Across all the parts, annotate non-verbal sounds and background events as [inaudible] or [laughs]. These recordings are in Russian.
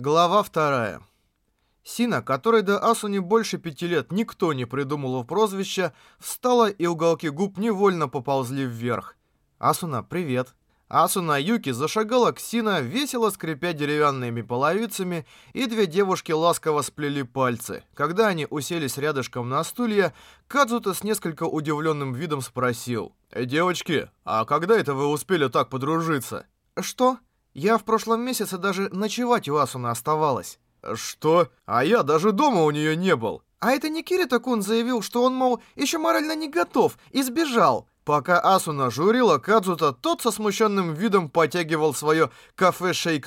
Глава вторая. Сина, которой до Асуни больше пяти лет никто не придумал прозвище, встала и уголки губ невольно поползли вверх. «Асуна, привет!» Асуна Юки зашагала к Сина, весело скрипя деревянными половицами, и две девушки ласково сплели пальцы. Когда они уселись рядышком на стулья, Кадзута с несколько удивленным видом спросил. «Эй, девочки, а когда это вы успели так подружиться?» «Что?» Я в прошлом месяце даже ночевать у Асуны оставалась. Что? А я даже дома у нее не был. А это не Кирита-кун заявил, что он, мол, еще морально не готов и сбежал. Пока Асуна журила Кадзута, тот со смущенным видом потягивал свое кафе Шейк.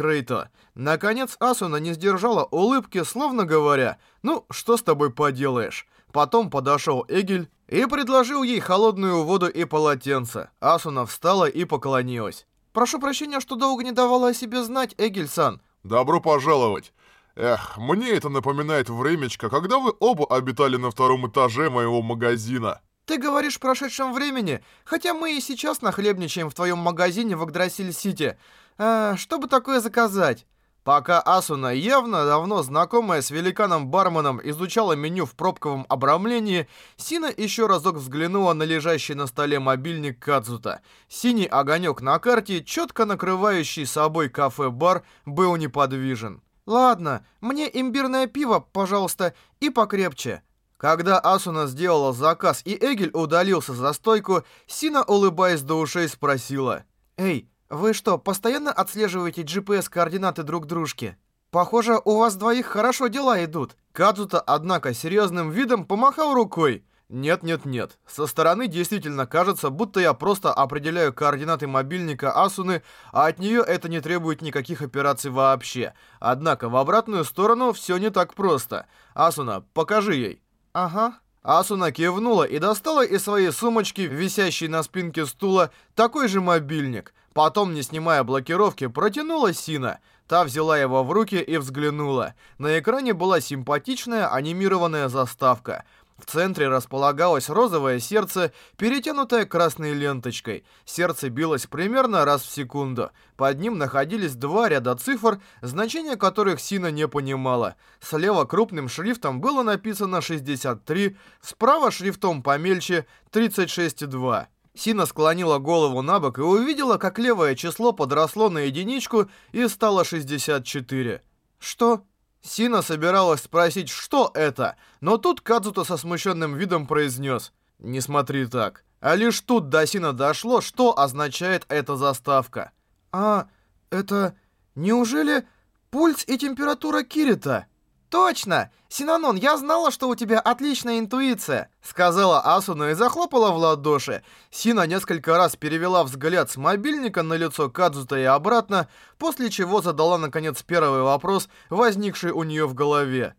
Наконец Асуна не сдержала улыбки, словно говоря, «Ну, что с тобой поделаешь?» Потом подошел Эгель и предложил ей холодную воду и полотенце. Асуна встала и поклонилась. Прошу прощения, что долго не давала о себе знать, Эгельсан. Добро пожаловать. Эх, мне это напоминает времечко, когда вы оба обитали на втором этаже моего магазина. Ты говоришь в прошедшем времени, хотя мы и сейчас нахлебничаем в твоем магазине в Агдрасиль-Сити. А, что бы такое заказать? Пока Асуна, явно давно знакомая с великаном-барменом, изучала меню в пробковом обрамлении, Сина еще разок взглянула на лежащий на столе мобильник Кадзута. Синий огонек на карте, четко накрывающий собой кафе-бар, был неподвижен. «Ладно, мне имбирное пиво, пожалуйста, и покрепче». Когда Асуна сделала заказ и Эгель удалился за стойку, Сина, улыбаясь до ушей, спросила. «Эй, вы что, постоянно отслеживаете GPS-координаты друг дружки? Похоже, у вас двоих хорошо дела идут. Кадзута, однако, серьезным видом помахал рукой. Нет-нет-нет, со стороны действительно кажется, будто я просто определяю координаты мобильника Асуны, а от нее это не требует никаких операций вообще. Однако в обратную сторону все не так просто. Асуна, покажи ей. Ага. Асуна кивнула и достала из своей сумочки, висящей на спинке стула, такой же мобильник. Потом, не снимая блокировки, протянула Сина. Та взяла его в руки и взглянула. На экране была симпатичная анимированная заставка – в центре располагалось розовое сердце, перетянутое красной ленточкой. Сердце билось примерно раз в секунду. Под ним находились два ряда цифр, значения которых Сина не понимала. Слева крупным шрифтом было написано 63, справа шрифтом помельче 36,2. Сина склонила голову на бок и увидела, как левое число подросло на единичку и стало 64. «Что?» Сина собиралась спросить, что это, но тут Кадзуто со смущенным видом произнес «Не смотри так». А лишь тут до Сина дошло, что означает эта заставка. «А, это... неужели пульс и температура Кирита?» «Точно! Синанон, я знала, что у тебя отличная интуиция!» Сказала Асуна и захлопала в ладоши. Сина несколько раз перевела взгляд с мобильника на лицо Кадзута и обратно, после чего задала, наконец, первый вопрос, возникший у нее в голове.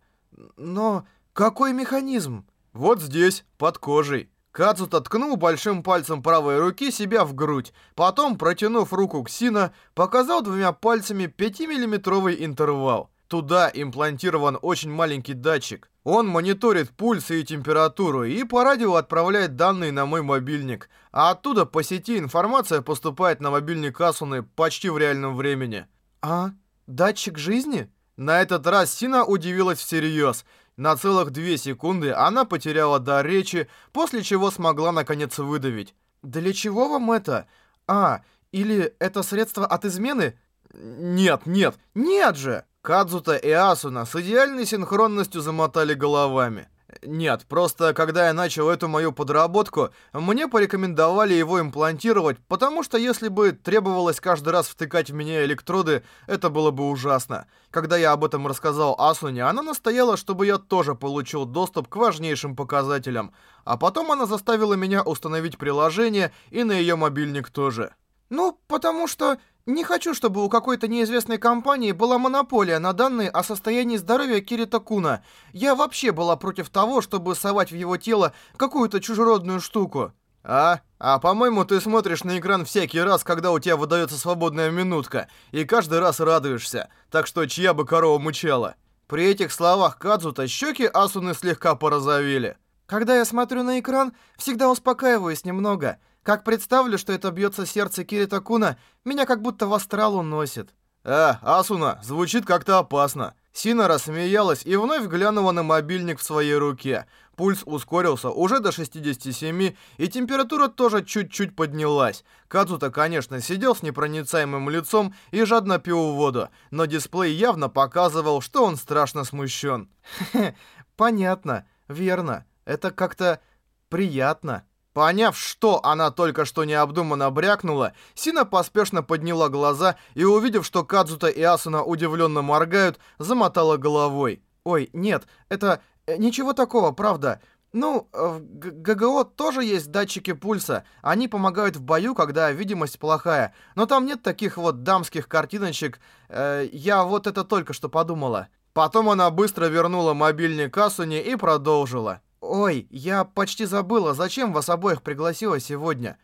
«Но какой механизм?» «Вот здесь, под кожей». Кадзута ткнул большим пальцем правой руки себя в грудь. Потом, протянув руку к Сина, показал двумя пальцами 5-миллиметровый интервал. Туда имплантирован очень маленький датчик. Он мониторит пульс и температуру и по радио отправляет данные на мой мобильник. А оттуда по сети информация поступает на мобильник Асуны почти в реальном времени. А? Датчик жизни? На этот раз Сина удивилась всерьез. На целых две секунды она потеряла дар речи, после чего смогла наконец выдавить. «Для чего вам это? А, или это средство от измены?» «Нет, нет, нет же!» Кадзута и Асуна с идеальной синхронностью замотали головами. Нет, просто когда я начал эту мою подработку, мне порекомендовали его имплантировать, потому что если бы требовалось каждый раз втыкать в меня электроды, это было бы ужасно. Когда я об этом рассказал Асуне, она настояла, чтобы я тоже получил доступ к важнейшим показателям. А потом она заставила меня установить приложение и на ее мобильник тоже. Ну, потому что не хочу, чтобы у какой-то неизвестной компании была монополия на данные о состоянии здоровья Кирита Куна. Я вообще была против того, чтобы совать в его тело какую-то чужеродную штуку. А? А по-моему, ты смотришь на экран всякий раз, когда у тебя выдается свободная минутка, и каждый раз радуешься. Так что чья бы корова мычала? При этих словах Кадзута щеки Асуны слегка порозовели. Когда я смотрю на экран, всегда успокаиваюсь немного. Как представлю, что это бьется сердце Кирита Куна, меня как будто в астрал уносит. «Э, Асуна, звучит как-то опасно». Сина рассмеялась и вновь глянула на мобильник в своей руке. Пульс ускорился уже до 67, и температура тоже чуть-чуть поднялась. Кадзута, конечно, сидел с непроницаемым лицом и жадно пил воду, но дисплей явно показывал, что он страшно смущен. Хе-хе, [laughs] понятно, верно. Это как-то приятно. Поняв, что она только что необдуманно брякнула, Сина поспешно подняла глаза и, увидев, что Кадзута и Асуна удивленно моргают, замотала головой. «Ой, нет, это... Э, ничего такого, правда. Ну, в ГГО тоже есть датчики пульса. Они помогают в бою, когда видимость плохая. Но там нет таких вот дамских картиночек. Э, я вот это только что подумала». Потом она быстро вернула мобильник Асуне и продолжила. «Ой, я почти забыла, зачем вас обоих пригласила сегодня?»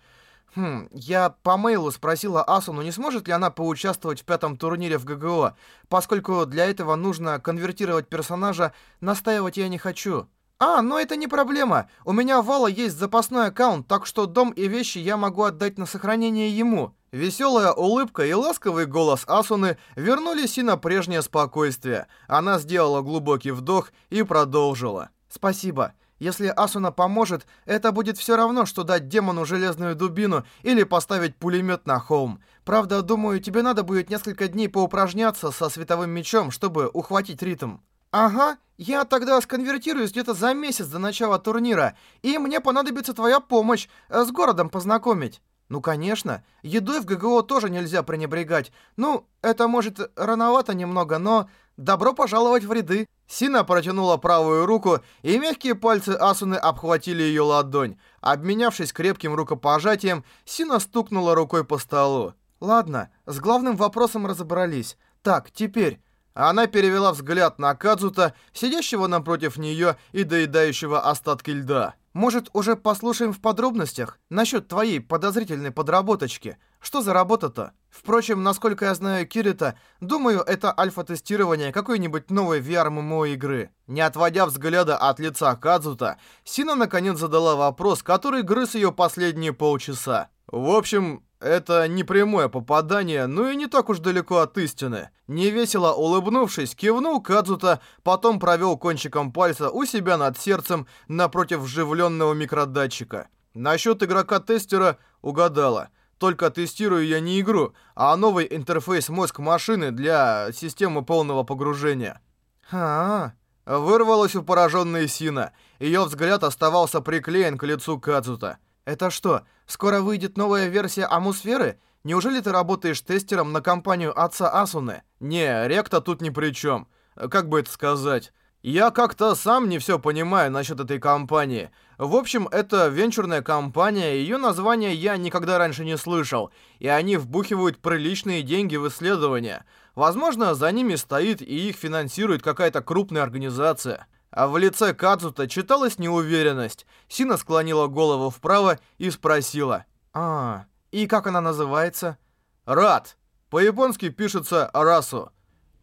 Хм, я по мейлу спросила Асуну, не сможет ли она поучаствовать в пятом турнире в ГГО, поскольку для этого нужно конвертировать персонажа, настаивать я не хочу. А, но это не проблема. У меня в Вала есть запасной аккаунт, так что дом и вещи я могу отдать на сохранение ему. Веселая улыбка и ласковый голос Асуны вернули Си на прежнее спокойствие. Она сделала глубокий вдох и продолжила. «Спасибо. Если Асуна поможет, это будет все равно, что дать демону железную дубину или поставить пулемет на холм. Правда, думаю, тебе надо будет несколько дней поупражняться со световым мечом, чтобы ухватить ритм. Ага, я тогда сконвертируюсь где-то за месяц до начала турнира, и мне понадобится твоя помощь э, с городом познакомить. Ну, конечно, едой в ГГО тоже нельзя пренебрегать. Ну, это может рановато немного, но добро пожаловать в ряды. Сина протянула правую руку, и мягкие пальцы Асуны обхватили ее ладонь. Обменявшись крепким рукопожатием, Сина стукнула рукой по столу. «Ладно, с главным вопросом разобрались. Так, теперь...» Она перевела взгляд на Кадзута, сидящего напротив нее и доедающего остатки льда. Может, уже послушаем в подробностях насчет твоей подозрительной подработочки? Что за работа-то? Впрочем, насколько я знаю Кирита, думаю, это альфа-тестирование какой-нибудь новой VR-MMO игры. Не отводя взгляда от лица Кадзута, Сина наконец задала вопрос, который грыз ее последние полчаса. В общем, это не прямое попадание, но и не так уж далеко от истины. Невесело улыбнувшись, кивнул Кадзута, потом провел кончиком пальца у себя над сердцем напротив вживленного микродатчика. Насчет игрока-тестера угадала. Только тестирую я не игру, а новый интерфейс мозг машины для системы полного погружения. А, -а, -а. вырвалась у пораженной Сина. Ее взгляд оставался приклеен к лицу Кадзута. Это что, скоро выйдет новая версия Амусферы? Неужели ты работаешь тестером на компанию отца Асуны? Не, Ректа тут ни при чем. Как бы это сказать? Я как-то сам не все понимаю насчет этой компании. В общем, это венчурная компания, ее название я никогда раньше не слышал, и они вбухивают приличные деньги в исследования. Возможно, за ними стоит и их финансирует какая-то крупная организация. А в лице Кадзута читалась неуверенность. Сина склонила голову вправо и спросила. «А, и как она называется?» «Рад». По-японски пишется «расу».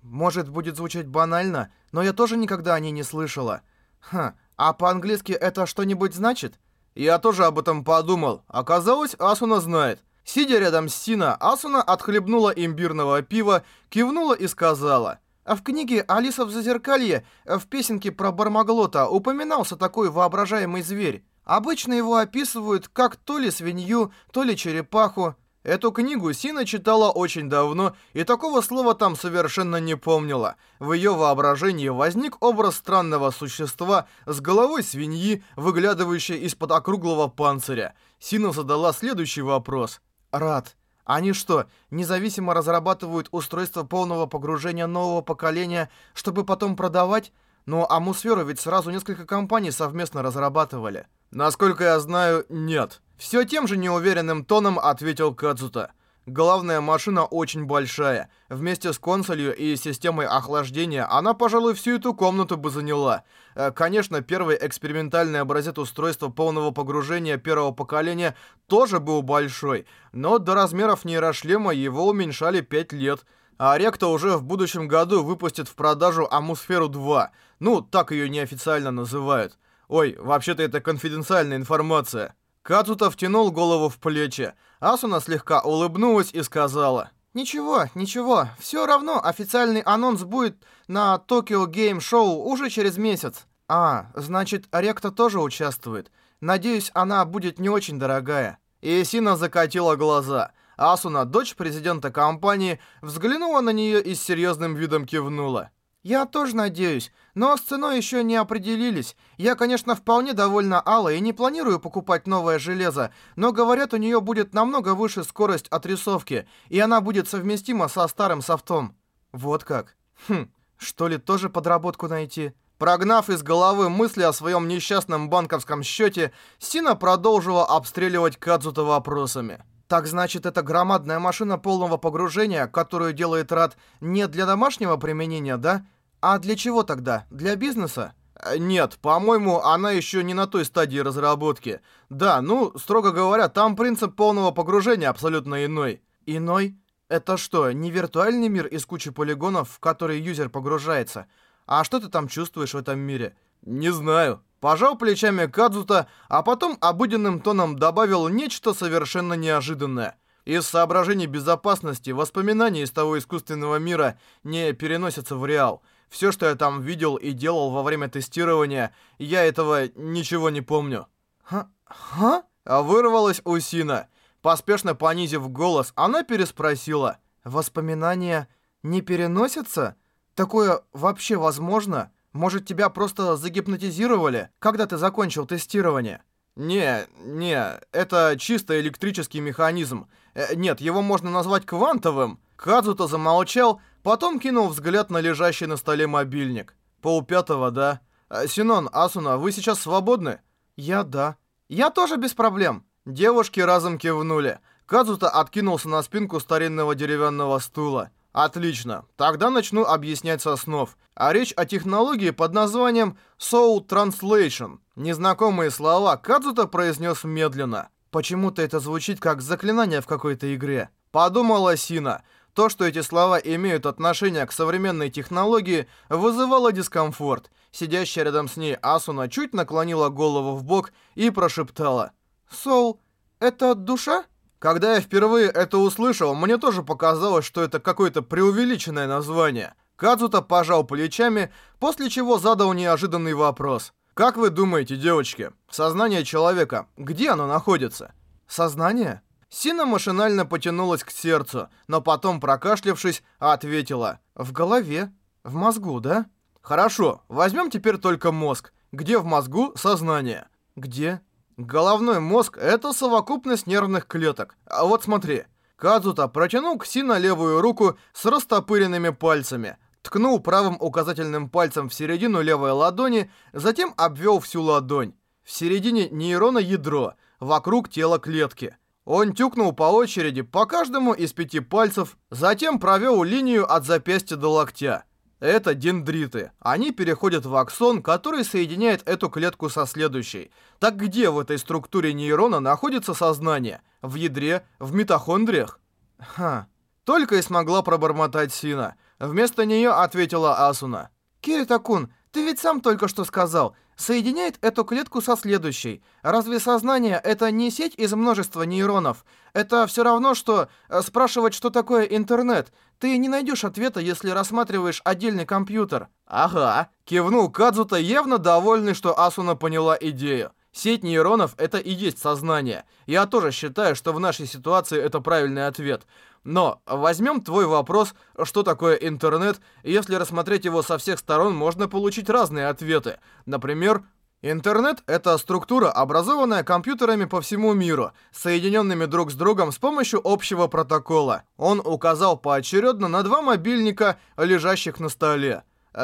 Может, будет звучать банально, но я тоже никогда о ней не слышала. Ха, а по-английски это что-нибудь значит? Я тоже об этом подумал. Оказалось, Асуна знает. Сидя рядом с Сина, Асуна отхлебнула имбирного пива, кивнула и сказала... А в книге «Алиса в зазеркалье» в песенке про Бармаглота упоминался такой воображаемый зверь. Обычно его описывают как то ли свинью, то ли черепаху. Эту книгу Сина читала очень давно, и такого слова там совершенно не помнила. В ее воображении возник образ странного существа с головой свиньи, выглядывающей из-под округлого панциря. Сина задала следующий вопрос. «Рад, они что, независимо разрабатывают устройство полного погружения нового поколения, чтобы потом продавать? Ну, Амусферу ведь сразу несколько компаний совместно разрабатывали. Насколько я знаю, нет. Все тем же неуверенным тоном ответил Кадзута. Главная машина очень большая. Вместе с консолью и системой охлаждения она, пожалуй, всю эту комнату бы заняла. Э, конечно, первый экспериментальный образец устройства полного погружения первого поколения тоже был большой, но до размеров нейрошлема его уменьшали 5 лет. А Ректа уже в будущем году выпустит в продажу Амусферу 2. Ну, так ее неофициально называют. Ой, вообще-то это конфиденциальная информация. Кацута втянул голову в плечи. Асуна слегка улыбнулась и сказала. Ничего, ничего. Все равно официальный анонс будет на Tokyo Game Show уже через месяц. А, значит, Ректа тоже участвует. Надеюсь, она будет не очень дорогая. И Сина закатила глаза. Асуна, дочь президента компании, взглянула на нее и с серьезным видом кивнула. «Я тоже надеюсь, но с ценой еще не определились. Я, конечно, вполне довольна Аллой и не планирую покупать новое железо, но, говорят, у нее будет намного выше скорость отрисовки, и она будет совместима со старым софтом». «Вот как? Хм, что ли тоже подработку найти?» Прогнав из головы мысли о своем несчастном банковском счете, Сина продолжила обстреливать Кадзута вопросами. Так значит, это громадная машина полного погружения, которую делает Рад не для домашнего применения, да? А для чего тогда? Для бизнеса? Э, нет, по-моему, она еще не на той стадии разработки. Да, ну, строго говоря, там принцип полного погружения абсолютно иной. Иной? Это что, не виртуальный мир из кучи полигонов, в который юзер погружается? А что ты там чувствуешь в этом мире? Не знаю. Пожал плечами Кадзута, а потом обыденным тоном добавил нечто совершенно неожиданное. Из соображений безопасности воспоминания из того искусственного мира не переносятся в реал. Все, что я там видел и делал во время тестирования, я этого ничего не помню. Ха? Ха? А вырвалась у Сина. Поспешно понизив голос, она переспросила. «Воспоминания не переносятся? Такое вообще возможно?» Может, тебя просто загипнотизировали, когда ты закончил тестирование? Не, не, это чисто электрический механизм. Э, нет, его можно назвать квантовым. Кадзуто замолчал, потом кинул взгляд на лежащий на столе мобильник. Полпятого, да? Э, Синон, Асуна, вы сейчас свободны? Я да. Я тоже без проблем. Девушки разом кивнули. Кадзуто откинулся на спинку старинного деревянного стула. Отлично. Тогда начну объяснять со снов. А речь о технологии под названием Soul Translation. Незнакомые слова Кадзута произнес медленно. Почему-то это звучит как заклинание в какой-то игре. Подумала Сина. То, что эти слова имеют отношение к современной технологии, вызывало дискомфорт. Сидящая рядом с ней Асуна чуть наклонила голову в бок и прошептала. «Соул, это душа?» Когда я впервые это услышал, мне тоже показалось, что это какое-то преувеличенное название. Кадзута пожал плечами, после чего задал неожиданный вопрос. «Как вы думаете, девочки, сознание человека, где оно находится?» «Сознание?» Сина машинально потянулась к сердцу, но потом, прокашлявшись, ответила. «В голове. В мозгу, да?» «Хорошо, возьмем теперь только мозг. Где в мозгу сознание?» «Где?» Головной мозг — это совокупность нервных клеток. А вот смотри. Кадзута протянул к левую руку с растопыренными пальцами, ткнул правым указательным пальцем в середину левой ладони, затем обвел всю ладонь. В середине нейрона ядро, вокруг тела клетки. Он тюкнул по очереди по каждому из пяти пальцев, затем провел линию от запястья до локтя. Это дендриты. Они переходят в аксон, который соединяет эту клетку со следующей. Так где в этой структуре нейрона находится сознание? В ядре? В митохондриях? Ха. Только и смогла пробормотать Сина. Вместо нее ответила Асуна. Кирита-кун, ты ведь сам только что сказал, соединяет эту клетку со следующей. Разве сознание — это не сеть из множества нейронов? Это все равно, что э, спрашивать, что такое интернет. Ты не найдешь ответа, если рассматриваешь отдельный компьютер. Ага, кивнул Кадзута, явно довольный, что Асуна поняла идею. Сеть нейронов — это и есть сознание. Я тоже считаю, что в нашей ситуации это правильный ответ. Но возьмем твой вопрос, что такое интернет, если рассмотреть его со всех сторон, можно получить разные ответы. Например, Интернет — это структура, образованная компьютерами по всему миру, соединенными друг с другом с помощью общего протокола. Он указал поочередно на два мобильника, лежащих на столе.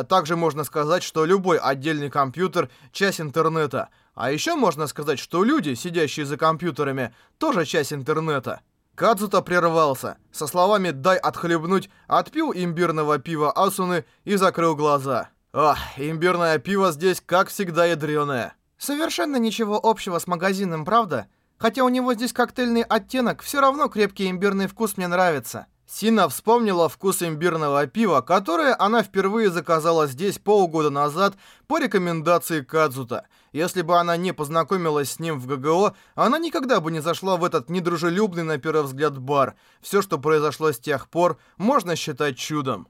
Также можно сказать, что любой отдельный компьютер — часть интернета — а еще можно сказать, что люди, сидящие за компьютерами, тоже часть интернета. Кадзута прервался. Со словами «дай отхлебнуть», отпил имбирного пива Асуны и закрыл глаза. Ах, имбирное пиво здесь, как всегда, ядреное. Совершенно ничего общего с магазином, правда? Хотя у него здесь коктейльный оттенок, все равно крепкий имбирный вкус мне нравится. Сина вспомнила вкус имбирного пива, которое она впервые заказала здесь полгода назад по рекомендации Кадзута. Если бы она не познакомилась с ним в ГГО, она никогда бы не зашла в этот недружелюбный на первый взгляд бар. Все, что произошло с тех пор, можно считать чудом.